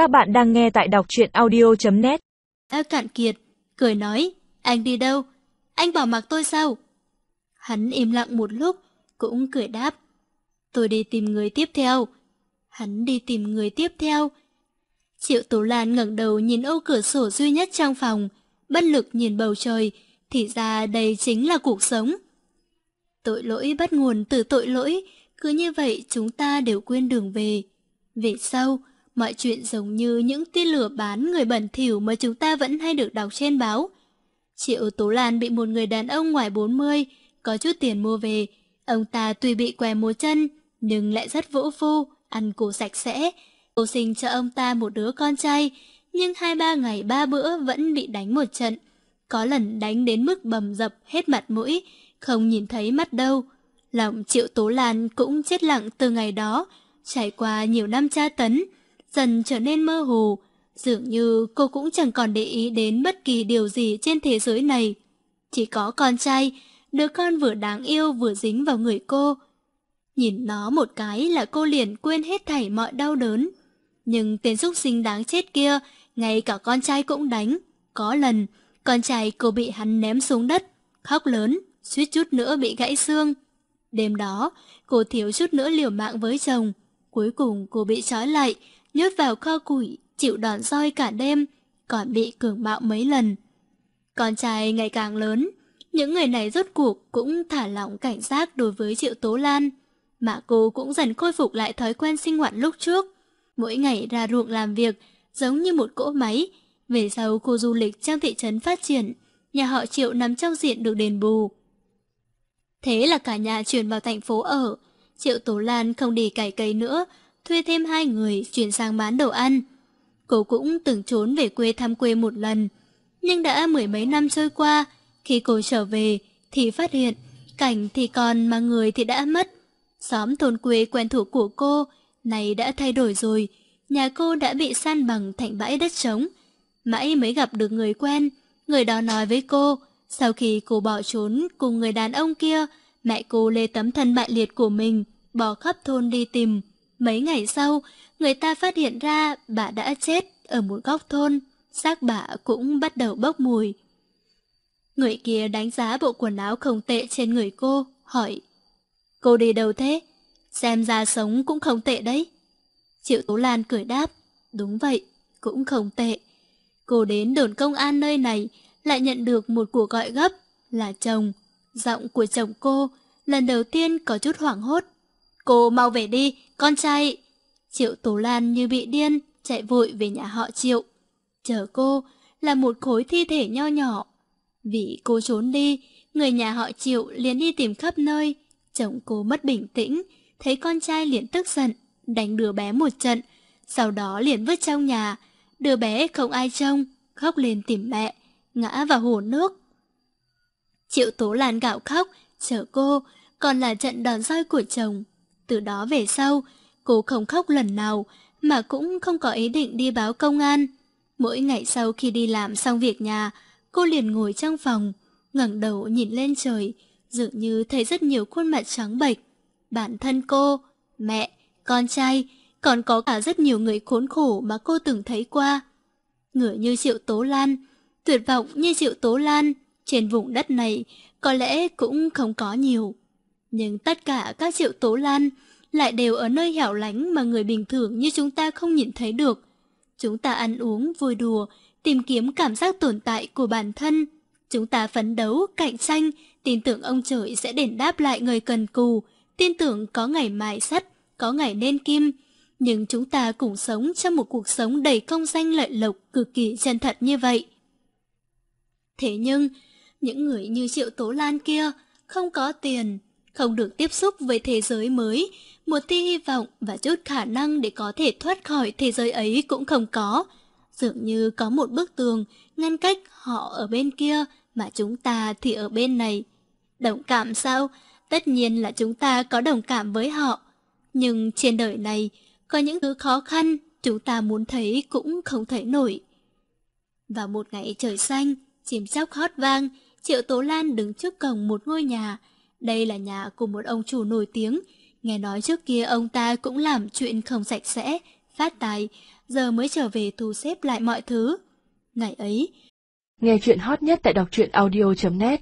Các bạn đang nghe tại đọc truyện audio.net Đã cạn kiệt, cười nói, anh đi đâu? Anh bỏ mặc tôi sao? Hắn im lặng một lúc, cũng cười đáp. Tôi đi tìm người tiếp theo. Hắn đi tìm người tiếp theo. Triệu Tố Lan ngẩng đầu nhìn ô cửa sổ duy nhất trong phòng, bất lực nhìn bầu trời, thì ra đây chính là cuộc sống. Tội lỗi bắt nguồn từ tội lỗi, cứ như vậy chúng ta đều quên đường về. Về sau, mọi chuyện giống như những tia lửa bán người bẩn thỉu mà chúng ta vẫn hay được đọc trên báo. Triệu Tố Lan bị một người đàn ông ngoài 40, có chút tiền mua về. Ông ta tuy bị què một chân, nhưng lại rất vũ phu, ăn củ sạch sẽ. Cô sinh cho ông ta một đứa con trai, nhưng hai ba ngày ba bữa vẫn bị đánh một trận. Có lần đánh đến mức bầm dập hết mặt mũi, không nhìn thấy mắt đâu. Lòng Triệu Tố Lan cũng chết lặng từ ngày đó, trải qua nhiều năm tra tấn, dần trở nên mơ hồ. Dường như cô cũng chẳng còn để ý đến bất kỳ điều gì trên thế giới này. Chỉ có con trai, đứa con vừa đáng yêu vừa dính vào người cô. Nhìn nó một cái là cô liền quên hết thảy mọi đau đớn. Nhưng tên xúc sinh đáng chết kia, ngay cả con trai cũng đánh. Có lần, con trai cô bị hắn ném xuống đất, khóc lớn, suýt chút nữa bị gãy xương. Đêm đó, cô thiếu chút nữa liều mạng với chồng. Cuối cùng cô bị trói lại, nhốt vào kho củi, chịu đòn roi cả đêm, còn bị cường bạo mấy lần. Con trai ngày càng lớn, những người này rốt cuộc cũng thả lỏng cảnh giác đối với Triệu Tố Lan. Mà cô cũng dần khôi phục lại thói quen sinh hoạt lúc trước. Mỗi ngày ra ruộng làm việc, giống như một cỗ máy. Về sau khu du lịch trong thị trấn phát triển, nhà họ Triệu nằm trong diện được đền bù. Thế là cả nhà chuyển vào thành phố ở. Triệu Tố Lan không đi cải cây nữa, thuê thêm hai người chuyển sang bán đồ ăn. Cô cũng từng trốn về quê thăm quê một lần. Nhưng đã mười mấy năm trôi qua, khi cô trở về thì phát hiện cảnh thì còn mà người thì đã mất. Xóm thôn quê quen thuộc của cô này đã thay đổi rồi, nhà cô đã bị san bằng thành bãi đất trống. Mãi mới gặp được người quen, người đó nói với cô, sau khi cô bỏ trốn cùng người đàn ông kia, mẹ cô lê tấm thân bại liệt của mình, bỏ khắp thôn đi tìm. Mấy ngày sau, người ta phát hiện ra bà đã chết ở một góc thôn, xác bà cũng bắt đầu bốc mùi. Người kia đánh giá bộ quần áo không tệ trên người cô, hỏi Cô đi đâu thế? Xem ra sống cũng không tệ đấy. Triệu Tố Lan cười đáp Đúng vậy, cũng không tệ. Cô đến đồn công an nơi này lại nhận được một cuộc gọi gấp là chồng. Giọng của chồng cô lần đầu tiên có chút hoảng hốt. Cô mau về đi, con trai. Triệu Tố Lan như bị điên, chạy vội về nhà họ Triệu. Chờ cô là một khối thi thể nho nhỏ. Vì cô trốn đi, người nhà họ Triệu liền đi tìm khắp nơi. Chồng cô mất bình tĩnh, thấy con trai liền tức giận, đánh đứa bé một trận, sau đó liền vứt trong nhà. Đứa bé không ai trông, khóc lên tìm mẹ, ngã vào hồ nước. Triệu Tố Lan gạo khóc, chờ cô, còn là trận đòn roi của chồng. Từ đó về sau, cô không khóc lần nào, mà cũng không có ý định đi báo công an. Mỗi ngày sau khi đi làm xong việc nhà, cô liền ngồi trong phòng, ngẩng đầu nhìn lên trời, dường như thấy rất nhiều khuôn mặt trắng bệch. Bản thân cô, mẹ, con trai, còn có cả rất nhiều người khốn khổ mà cô từng thấy qua. Người như Triệu Tố Lan, tuyệt vọng như Triệu Tố Lan, trên vùng đất này có lẽ cũng không có nhiều. Nhưng tất cả các Triệu Tố Lan lại đều ở nơi hẻo lánh mà người bình thường như chúng ta không nhìn thấy được. Chúng ta ăn uống, vui đùa, tìm kiếm cảm giác tồn tại của bản thân. Chúng ta phấn đấu, cạnh tranh, tin tưởng ông trời sẽ đền đáp lại người cần cù, tin tưởng có ngày mài sắt, có ngày nên kim. Nhưng chúng ta cùng sống trong một cuộc sống đầy công danh lợi lộc cực kỳ chân thật như vậy. Thế nhưng, những người như Triệu Tố Lan kia không có tiền, không được tiếp xúc với thế giới mới, một tia hy vọng và chút khả năng để có thể thoát khỏi thế giới ấy cũng không có. Dường như có một bức tường ngăn cách họ ở bên kia mà chúng ta thì ở bên này. Đồng cảm sao? Tất nhiên là chúng ta có đồng cảm với họ. Nhưng trên đời này, có những thứ khó khăn chúng ta muốn thấy cũng không thấy nổi. Vào một ngày trời xanh, chim chóc hót vang, Triệu Tố Lan đứng trước cổng một ngôi nhà. Đây là nhà của một ông chủ nổi tiếng. Nghe nói trước kia ông ta cũng làm chuyện không sạch sẽ, phát tài, giờ mới trở về thu xếp lại mọi thứ. Ngày ấy, Nghe chuyện hot nhất tại đọc truyện audio.net